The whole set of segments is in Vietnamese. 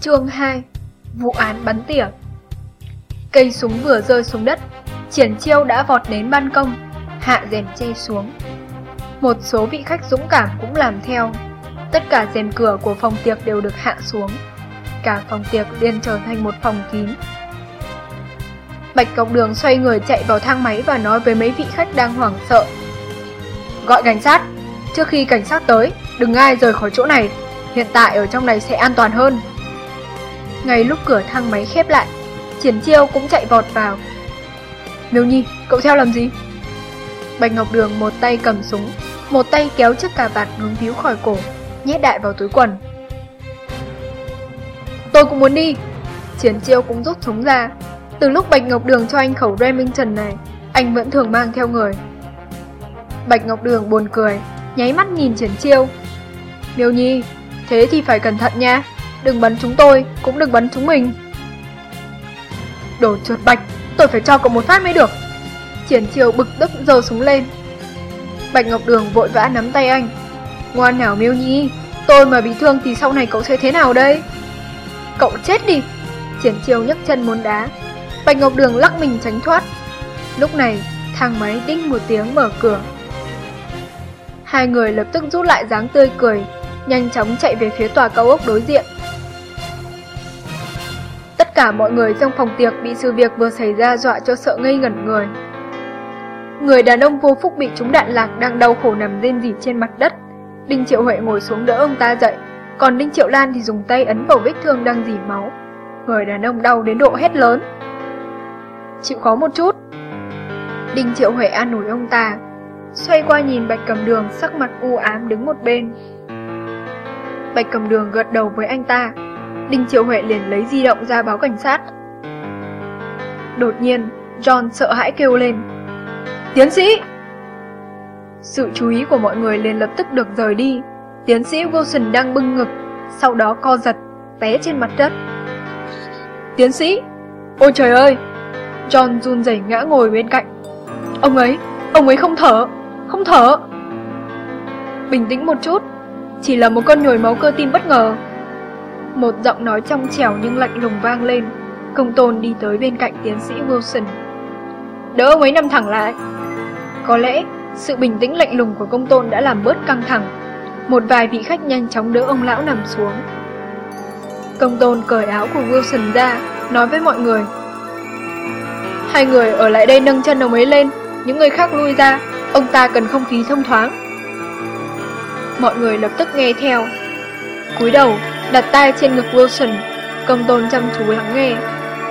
Chương 2 Vụ án bắn tỉa. Cây súng vừa rơi xuống đất, Triển chiêu đã vọt đến ban công, Hạ rèm che xuống. Một số vị khách dũng cảm cũng làm theo. Tất cả rèm cửa của phòng tiệc đều được hạ xuống. Cả phòng tiệc liền trở thành một phòng kín. Bạch Cọc Đường xoay người chạy vào thang máy và nói với mấy vị khách đang hoảng sợ. Gọi cảnh sát, Trước khi cảnh sát tới, Đừng ai rời khỏi chỗ này. Hiện tại ở trong này sẽ an toàn hơn. Ngay lúc cửa thang máy khép lại Triển chiêu cũng chạy vọt vào. Miêu Nhi, cậu theo làm gì? Bạch Ngọc Đường một tay cầm súng Một tay kéo chiếc cà vạt ngứng víu khỏi cổ Nhét đại vào túi quần. Tôi cũng muốn đi. Triển chiêu cũng rút súng ra. Từ lúc Bạch Ngọc Đường cho anh khẩu Remington này Anh vẫn thường mang theo người. Bạch Ngọc Đường buồn cười Nháy mắt nhìn Triển chiêu. Miêu Nhi, thế thì phải cẩn thận nha. Đừng bắn chúng tôi, cũng đừng bắn chúng mình. Đồ trượt bạch, tôi phải cho cậu một phát mới được. Triển chiêu bực tức giơ súng lên. Bạch Ngọc Đường vội vã nắm tay anh. Ngoan nào Miêu Nhi Tôi mà bị thương thì sau này cậu sẽ thế nào đây? Cậu chết đi. Triển chiêu nhấc chân muốn đá. Bạch Ngọc Đường lắc mình tránh thoát. Lúc này thang máy đinh một tiếng mở cửa. Hai người lập tức rút lại dáng tươi cười Nhanh chóng chạy về phía tòa cao ốc đối diện cả mọi người trong phòng tiệc bị sự việc vừa xảy ra dọa cho sợ ngây ngẩn người. Người đàn ông vô phúc bị trúng đạn lạc đang đau khổ nằm rên rỉ trên mặt đất. Đinh Triệu Huệ ngồi xuống đỡ ông ta dậy, Còn Đinh Triệu Lan thì dùng tay ấn vào vết thương đang dỉ máu. Người đàn ông đau đến độ hét lớn. Chịu khó một chút. Đinh Triệu Huệ an ủi ông ta, Xoay qua nhìn Bạch Cầm Đường sắc mặt u ám đứng một bên. Bạch Cầm Đường gật đầu với anh ta. Đinh Triệu Huệ liền lấy di động ra báo cảnh sát. Đột nhiên John sợ hãi kêu lên. Tiến sĩ! Sự chú ý của mọi người liền lập tức được rời đi. Tiến sĩ Wilson đang bưng ngực Sau đó co giật Té trên mặt đất. Tiến sĩ! Ôi trời ơi! John run rẩy ngã ngồi bên cạnh. Ông ấy, ông ấy không thở Không thở. Bình tĩnh một chút Chỉ là một con nhồi máu cơ tim bất ngờ. Một giọng nói trong trẻo nhưng lạnh lùng vang lên. Công tôn đi tới bên cạnh tiến sĩ Wilson. Đỡ ông ấy nằm thẳng lại. Có lẽ, sự bình tĩnh lạnh lùng của công tôn đã làm bớt căng thẳng. Một vài vị khách nhanh chóng đỡ ông lão nằm xuống. Công tôn cởi áo của Wilson ra, Nói với mọi người. Hai người ở lại đây nâng chân ông ấy lên. Những người khác lui ra. Ông ta cần không khí thông thoáng. Mọi người lập tức nghe theo. Cúi đầu. Đặt tay trên ngực Wilson. Công tôn chăm chú lắng nghe.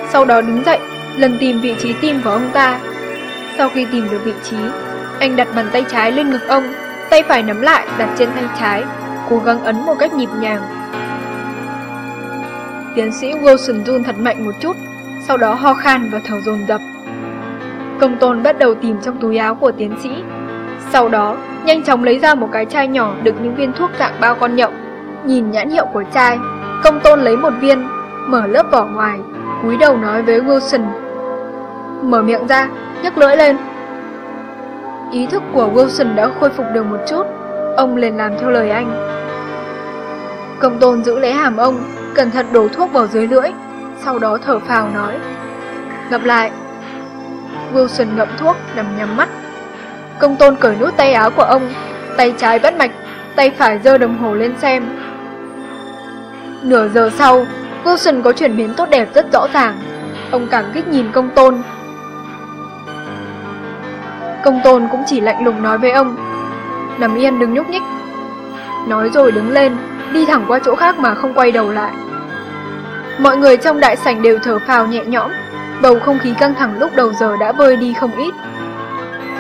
Sau đó đứng dậy, Lần tìm vị trí tim của ông ta. Sau khi tìm được vị trí, Anh đặt bàn tay trái lên ngực ông. Tay phải nắm lại, đặt trên tay trái, Cố gắng ấn một cách nhịp nhàng. Tiến sĩ Wilson run thật mạnh một chút, Sau đó ho khan và thở dồn dập. Công tôn bắt đầu tìm trong túi áo của tiến sĩ. Sau đó, Nhanh chóng lấy ra một cái chai nhỏ Đựng những viên thuốc dạng bao con nhậu Nhìn nhãn hiệu của chai. Công tôn lấy một viên, Mở lớp vỏ ngoài, cúi đầu nói với Wilson. Mở miệng ra, nhấc lưỡi lên. Ý thức của Wilson đã khôi phục được một chút, Ông liền làm theo lời anh. Công tôn giữ lấy hàm ông, Cẩn thận đổ thuốc vào dưới lưỡi, Sau đó thở phào nói. Ngập lại. Wilson ngậm thuốc nằm nhắm mắt. Công tôn cởi nút tay áo của ông, Tay trái bắt mạch, Tay phải giơ đồng hồ lên xem. Nửa giờ sau, Wilson có chuyển biến tốt đẹp rất rõ ràng. Ông cảm kích nhìn công tôn. Công tôn cũng chỉ lạnh lùng nói với ông, Nằm yên, đừng nhúc nhích. Nói rồi đứng lên, Đi thẳng qua chỗ khác mà không quay đầu lại. Mọi người trong đại sảnh đều thở phào nhẹ nhõm, Bầu không khí căng thẳng lúc đầu giờ đã vơi đi không ít.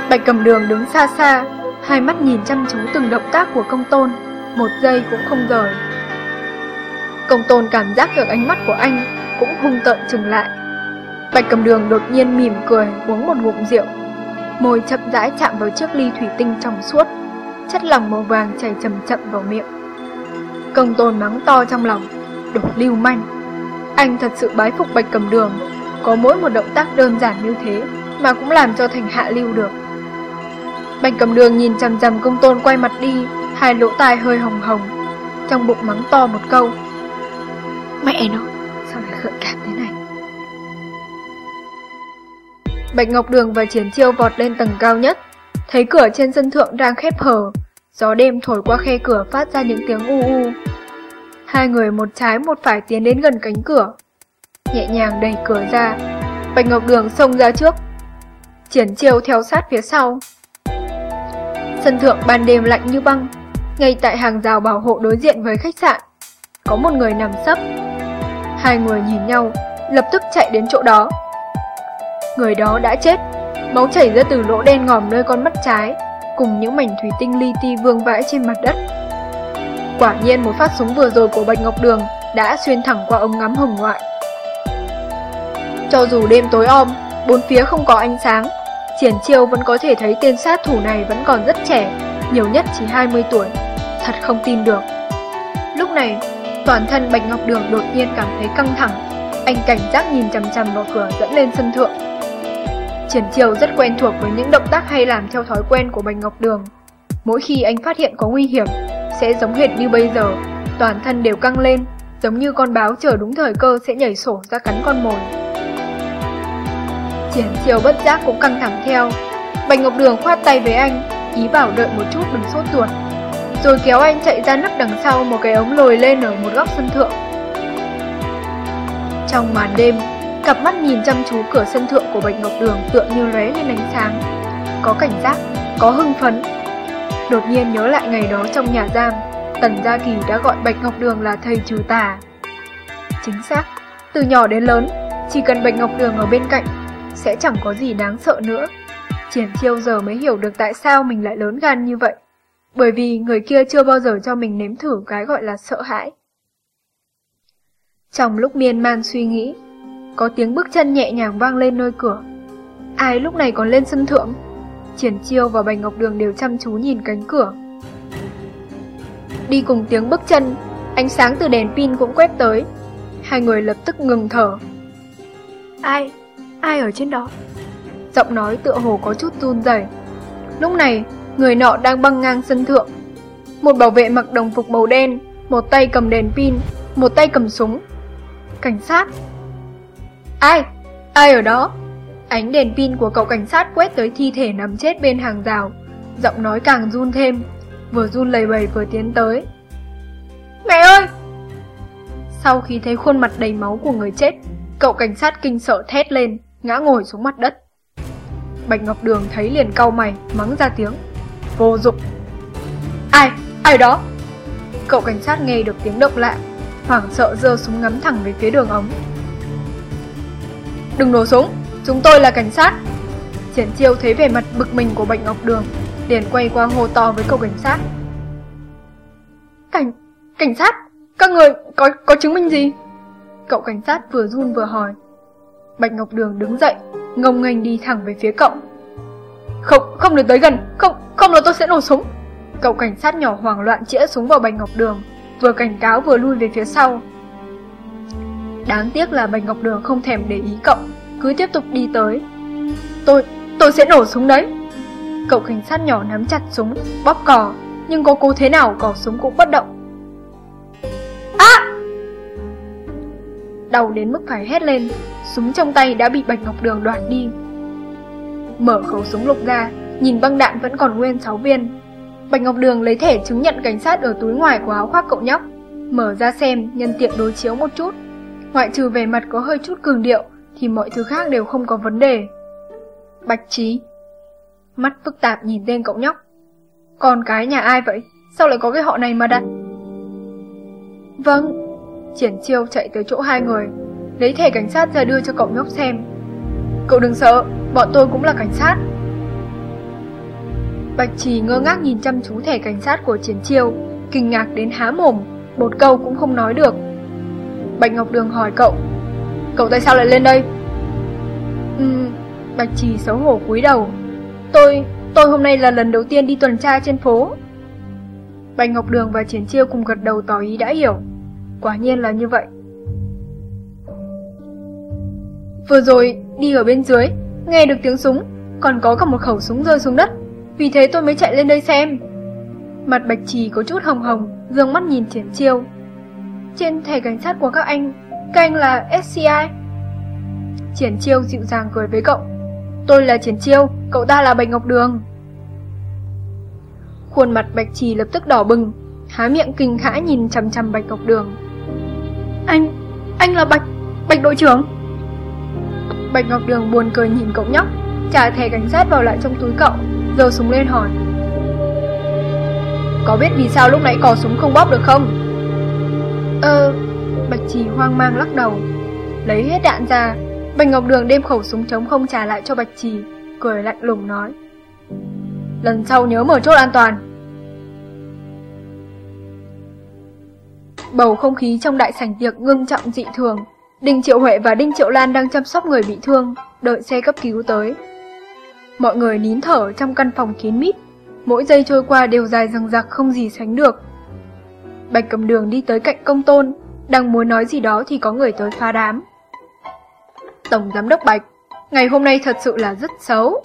Bạch cầm đường đứng xa xa, Hai mắt nhìn chăm chú từng động tác của công tôn, Một giây cũng không rời. Công tôn cảm giác được ánh mắt của anh Cũng hung tợn chừng lại. Bạch cầm đường đột nhiên mỉm cười Uống một ngụm rượu. Môi chậm rãi chạm vào chiếc ly thủy tinh trong suốt, Chất lỏng màu vàng chảy chậm chậm vào miệng. Công tôn mắng to trong lòng, Đồ lưu manh. Anh thật sự bái phục bạch cầm đường, Có mỗi một động tác đơn giản như thế Mà cũng làm cho thành hạ lưu được. Bạch cầm đường nhìn chằm chằm công tôn quay mặt đi, Hai lỗ tai hơi hồng hồng, Trong bụng mắng to một câu. Mẹ nó, sao lại gợi cảm thế này? Bạch Ngọc Đường và Triển Chiêu vọt lên tầng cao nhất, thấy cửa trên sân thượng đang khép hở, gió đêm thổi qua khe cửa phát ra những tiếng u u. Hai người một trái một phải tiến đến gần cánh cửa, nhẹ nhàng đẩy cửa ra. Bạch Ngọc Đường xông ra trước, Triển Chiêu theo sát phía sau. Sân thượng ban đêm lạnh như băng, ngay tại hàng rào bảo hộ đối diện với khách sạn, có một người nằm sấp. Hai người nhìn nhau, lập tức chạy đến chỗ đó. Người đó đã chết, máu chảy ra từ lỗ đen ngòm nơi con mắt trái, cùng những mảnh thủy tinh li ti vương vãi trên mặt đất. Quả nhiên một phát súng vừa rồi của Bạch Ngọc Đường đã xuyên thẳng qua ống ngắm hồng ngoại. Cho dù đêm tối om, bốn phía không có ánh sáng, Triển Chiêu vẫn có thể thấy tên sát thủ này vẫn còn rất trẻ, nhiều nhất chỉ 20 tuổi. Thật không tin được. Lúc này, toàn thân Bạch Ngọc Đường đột nhiên cảm thấy căng thẳng. Anh cảnh giác nhìn chằm chằm vào cửa dẫn lên sân thượng. Triển Chiêu rất quen thuộc với những động tác hay làm theo thói quen của Bạch Ngọc Đường. Mỗi khi anh phát hiện có nguy hiểm, sẽ giống hệt như bây giờ, toàn thân đều căng lên, giống như con báo chờ đúng thời cơ sẽ nhảy sổ ra cắn con mồi. Triển Chiêu bất giác cũng căng thẳng theo. Bạch Ngọc Đường khoát tay với anh, ý bảo đợi một chút đừng sốt ruột. Rồi kéo anh chạy ra nấp đằng sau một cái ống lồi lên ở một góc sân thượng. Trong màn đêm, cặp mắt nhìn chăm chú cửa sân thượng của Bạch Ngọc Đường tựa như lóe lên ánh sáng. Có cảnh giác, có hưng phấn. Đột nhiên nhớ lại ngày đó trong nhà giam, Tần Gia Kỳ đã gọi Bạch Ngọc Đường là thầy trừ tà. Chính xác, từ nhỏ đến lớn, chỉ cần Bạch Ngọc Đường ở bên cạnh sẽ chẳng có gì đáng sợ nữa. Triển chiêu giờ mới hiểu được tại sao mình lại lớn gan như vậy. Bởi vì người kia chưa bao giờ cho mình nếm thử cái gọi là sợ hãi. Trong lúc miên man suy nghĩ, có tiếng bước chân nhẹ nhàng vang lên nơi cửa. Ai lúc này còn lên sân thượng? Triển chiêu và Bành Ngọc Đường đều chăm chú nhìn cánh cửa. Đi cùng tiếng bước chân, ánh sáng từ đèn pin cũng quét tới. Hai người lập tức ngừng thở. Ai? ai ở trên đó? Giọng nói tựa hồ có chút run rẩy. Lúc này, người nọ đang băng ngang sân thượng. Một bảo vệ mặc đồng phục màu đen, một tay cầm đèn pin, một tay cầm súng. Cảnh sát. Ai? Ai ở đó? Ánh đèn pin của cậu cảnh sát quét tới thi thể nằm chết bên hàng rào. Giọng nói càng run thêm, vừa run lầy bầy vừa tiến tới. Mẹ ơi! Sau khi thấy khuôn mặt đầy máu của người chết, cậu cảnh sát kinh sợ thét lên ngã ngồi xuống mặt đất. Bạch Ngọc Đường thấy liền cau mày, mắng ra tiếng. Vô dụng. Ai? Ai đó? Cậu cảnh sát nghe được tiếng động lạ, hoảng sợ giơ súng ngắm thẳng về phía đường ống. Đừng nổ súng, chúng tôi là cảnh sát. Triển chiêu thấy vẻ mặt bực mình của Bạch Ngọc Đường, liền quay qua hô to với cậu cảnh sát. Cảnh... cảnh sát? Các người có có chứng minh gì? Cậu cảnh sát vừa run vừa hỏi. Bạch Ngọc Đường đứng dậy, ngông nghênh đi thẳng về phía cậu. Không, không được tới gần, không, không là tôi sẽ nổ súng. Cậu cảnh sát nhỏ hoảng loạn chĩa súng vào Bạch Ngọc Đường, vừa cảnh cáo vừa lui về phía sau. Đáng tiếc là Bạch Ngọc Đường không thèm để ý cậu, cứ tiếp tục đi tới. Tôi, tôi sẽ nổ súng đấy. Cậu cảnh sát nhỏ nắm chặt súng, bóp cò, nhưng có cố thế nào cò súng cũng bất động. À! Đau đến mức phải hét lên, súng trong tay đã bị Bạch Ngọc Đường đoạt đi. Mở khẩu súng lục ra, nhìn băng đạn vẫn còn nguyên 6 viên. Bạch Ngọc Đường lấy thẻ chứng nhận cảnh sát ở túi ngoài của áo khoác cậu nhóc, mở ra xem nhân tiện đối chiếu một chút. Ngoại trừ về mặt có hơi chút cường điệu, thì mọi thứ khác đều không có vấn đề. Bạch Trí Mắt phức tạp nhìn tên cậu nhóc. Con cái nhà ai vậy? Sao lại có cái họ này mà đặt? Vâng, Triển chiêu chạy tới chỗ hai người, lấy thẻ cảnh sát ra đưa cho cậu nhóc xem. Cậu đừng sợ, bọn tôi cũng là cảnh sát. Bạch Trì ngơ ngác nhìn chăm chú thẻ cảnh sát của Triển Chiêu, kinh ngạc đến há mồm, một câu cũng không nói được. Bạch Ngọc Đường hỏi cậu, cậu tại sao lại lên đây? Ừm, Bạch Trì xấu hổ cúi đầu. Tôi, tôi hôm nay là lần đầu tiên đi tuần tra trên phố. Bạch Ngọc Đường và Triển Chiêu cùng gật đầu tỏ ý đã hiểu. Quả nhiên là như vậy. Vừa rồi, đi ở bên dưới, nghe được tiếng súng, còn có cả một khẩu súng rơi xuống đất. Vì thế tôi mới chạy lên đây xem. Mặt bạch trì có chút hồng hồng, dương mắt nhìn triển chiêu. Trên thẻ cảnh sát của các anh, các anh là SCI. Triển Chiêu dịu dàng cười với cậu. Tôi là Triển Chiêu, cậu ta là Bạch Ngọc Đường. Khuôn mặt Bạch Trì lập tức đỏ bừng, há miệng kinh hãi nhìn chằm chằm Bạch Ngọc Đường. Anh, anh là Bạch, Bạch đội trưởng. Bạch Ngọc Đường buồn cười nhìn cậu nhóc, trả thẻ cảnh sát vào lại trong túi cậu, giơ súng lên hỏi. Có biết vì sao lúc nãy cò súng không bóp được không? Ờ, Bạch Trì hoang mang lắc đầu. Lấy hết đạn ra, Bạch Ngọc Đường đem khẩu súng chống không trả lại cho Bạch Trì, cười lạnh lùng nói. Lần sau nhớ mở chốt an toàn. Bầu không khí trong đại sảnh tiệc ngưng trọng dị thường. Đinh Triệu Huệ và Đinh Triệu Lan đang chăm sóc người bị thương, đợi xe cấp cứu tới. Mọi người nín thở trong căn phòng kín mít, mỗi giây trôi qua đều dài răng dặc không gì sánh được. Bạch cầm đường đi tới cạnh công tôn, đang muốn nói gì đó thì có người tới phá đám. Tổng Giám đốc Bạch, ngày hôm nay thật sự là rất xấu.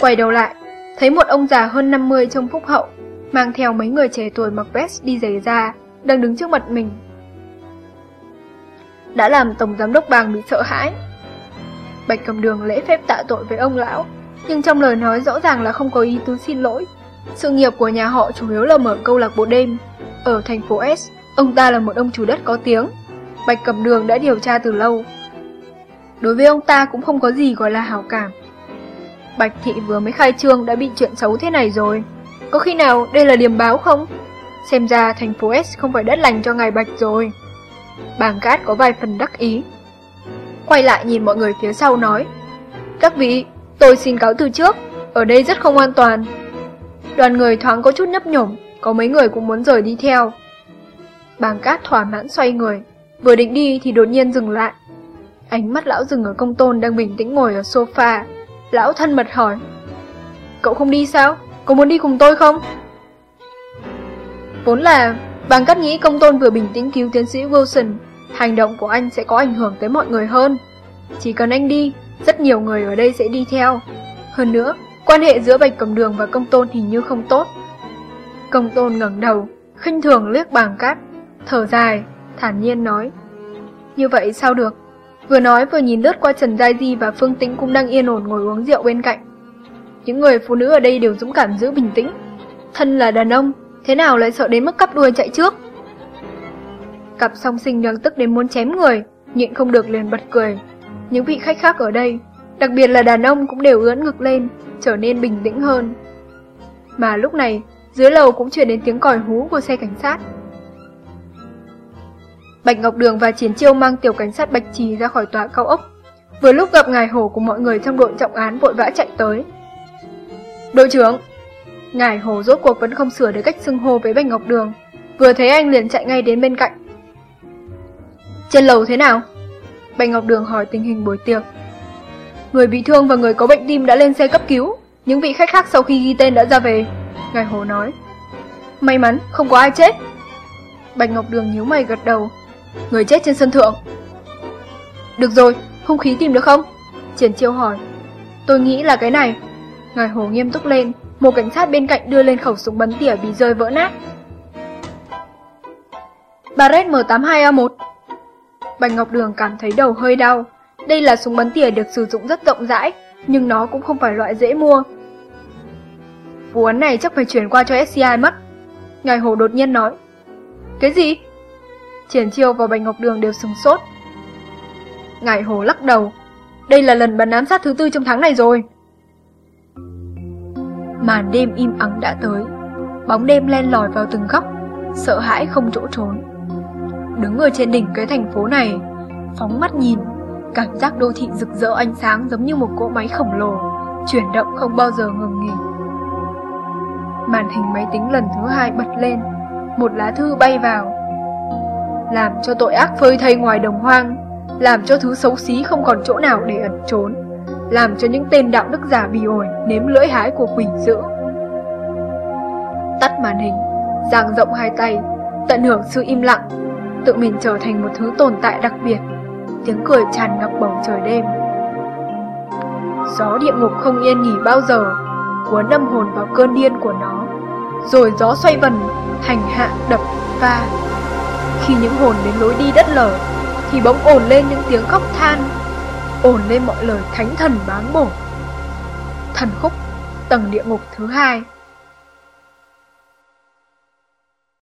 Quay đầu lại, thấy một ông già hơn 50 trong phúc hậu, mang theo mấy người trẻ tuổi mặc vest đi giày da, đang đứng trước mặt mình. Đã làm Tổng Giám đốc Bàng bị sợ hãi. Bạch cầm đường lễ phép tạ tội với ông lão, nhưng trong lời nói rõ ràng là không có ý tứ xin lỗi. Sự nghiệp của nhà họ chủ yếu là mở câu lạc bộ đêm. Ở thành phố S, ông ta là một ông chủ đất có tiếng. Bạch cầm đường đã điều tra từ lâu. Đối với ông ta cũng không có gì gọi là hảo cảm. Bạch thị vừa mới khai trương đã bị chuyện xấu thế này rồi. Có khi nào đây là điểm báo không? Xem ra thành phố S không phải đất lành cho ngài Bạch rồi. Bàng cát có vài phần đắc ý. Quay lại nhìn mọi người phía sau nói. Các vị, tôi xin cáo từ trước, ở đây rất không an toàn. Đoàn người thoáng có chút nhấp nhổm, có mấy người cũng muốn rời đi theo. Bàng cát thỏa mãn xoay người, vừa định đi thì đột nhiên dừng lại. Ánh mắt lão dừng ở công tôn đang bình tĩnh ngồi ở sofa. Lão thân mật hỏi. Cậu không đi sao? Có muốn đi cùng tôi không? Vốn là, bàng cát nghĩ công tôn vừa bình tĩnh cứu tiến sĩ Wilson, hành động của anh sẽ có ảnh hưởng tới mọi người hơn. Chỉ cần anh đi, rất nhiều người ở đây sẽ đi theo. Hơn nữa, quan hệ giữa Bạch Cầm Đường và Công Tôn hình như không tốt. Công Tôn ngẩng đầu, khinh thường liếc bàng cát, thở dài, thản nhiên nói. Như vậy sao được? Vừa nói vừa nhìn lướt qua Trần Giai Di và Phương Tĩnh cũng đang yên ổn ngồi uống rượu bên cạnh. Những người phụ nữ ở đây đều dũng cảm giữ bình tĩnh. Thân là đàn ông, thế nào lại sợ đến mức cắp đuôi chạy trước? Cặp song sinh đang tức đến muốn chém người, nhịn không được liền bật cười. Những vị khách khác ở đây, đặc biệt là đàn ông cũng đều ưỡn ngực lên, trở nên bình tĩnh hơn. Mà lúc này, dưới lầu cũng truyền đến tiếng còi hú của xe cảnh sát. Bạch Ngọc Đường và Chiến Chiêu mang tiểu cảnh sát Bạch Trì ra khỏi tòa cao ốc. Vừa lúc gặp ngài Hồ cùng mọi người trong đội trọng án vội vã chạy tới. Đội trưởng! Ngài Hồ rốt cuộc vẫn không sửa được cách xưng hô với Bạch Ngọc Đường. Vừa thấy anh liền chạy ngay đến bên cạnh. Trên lầu thế nào? Bạch Ngọc Đường hỏi tình hình buổi tiệc. Người bị thương và người có bệnh tim đã lên xe cấp cứu. Những vị khách khác sau khi ghi tên đã ra về. Ngài Hồ nói. May mắn, không có ai chết. Bạch Ngọc Đường nhíu mày gật đầu, Người chết trên sân thượng Được rồi, hung khí tìm được không? Triển chiêu hỏi Tôi nghĩ là cái này Ngài Hồ nghiêm túc lên một cảnh sát bên cạnh đưa lên khẩu súng bắn tỉa bị rơi vỡ nát Barrett M82A1 Bạch Ngọc Đường cảm thấy đầu hơi đau Đây là súng bắn tỉa được sử dụng rất rộng rãi, Nhưng nó cũng không phải loại dễ mua Vụ án này chắc phải chuyển qua cho SCI mất Ngài Hồ đột nhiên nói, Cái gì? Triển Chiêu và Bạch Ngọc Đường đều sừng sốt. Ngải Hồ lắc đầu. Đây là lần bắn ám sát thứ tư trong tháng này rồi. Màn đêm im ắng đã tới. Bóng đêm len lỏi vào từng góc, sợ hãi không chỗ trốn. Đứng ở trên đỉnh cái thành phố này, phóng mắt nhìn, cảm giác đô thị rực rỡ ánh sáng giống như một cỗ máy khổng lồ, chuyển động không bao giờ ngừng nghỉ. Màn hình máy tính lần thứ hai bật lên, một lá thư bay vào, làm cho tội ác phơi thay ngoài đồng hoang, làm cho thứ xấu xí không còn chỗ nào để ẩn trốn, làm cho những tên đạo đức giả bì ổi nếm lưỡi hái của quỷ dữ. Tắt màn hình, giang rộng hai tay, tận hưởng sự im lặng, tự mình trở thành một thứ tồn tại đặc biệt, tiếng cười tràn ngập bầu trời đêm. Gió địa ngục không yên nghỉ bao giờ, cuốn âm hồn vào cơn điên của nó, rồi gió xoay vần, hành hạ đập, pha, Khi những hồn đến lối đi đất lở, thì bỗng ồn lên những tiếng khóc than, ồn lên mọi lời thánh thần báng bổ. Thần khúc, tầng địa ngục thứ hai